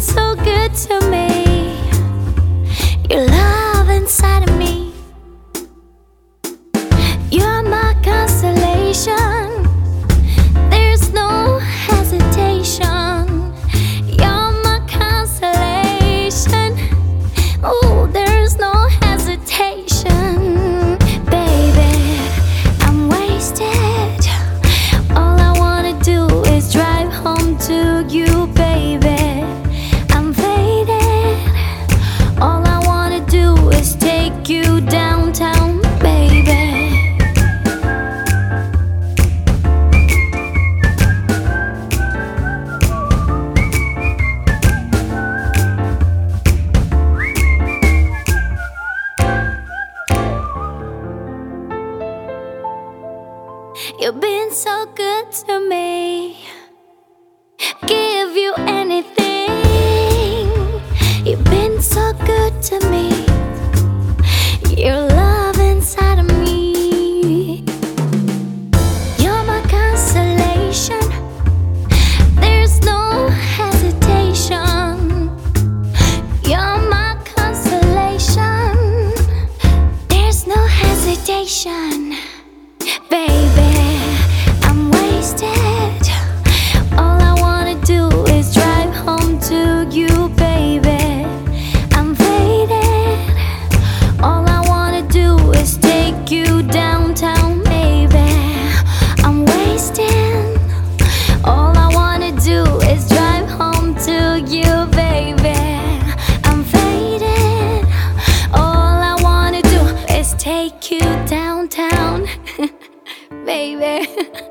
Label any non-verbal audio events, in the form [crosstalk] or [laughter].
so good to me. hometown, baby. You've been so good to me. Give you anything. You've been so good to me. station, baby. I'm wasted. All I wanna do is drive home to you, baby. take you downtown, [laughs] baby. [laughs]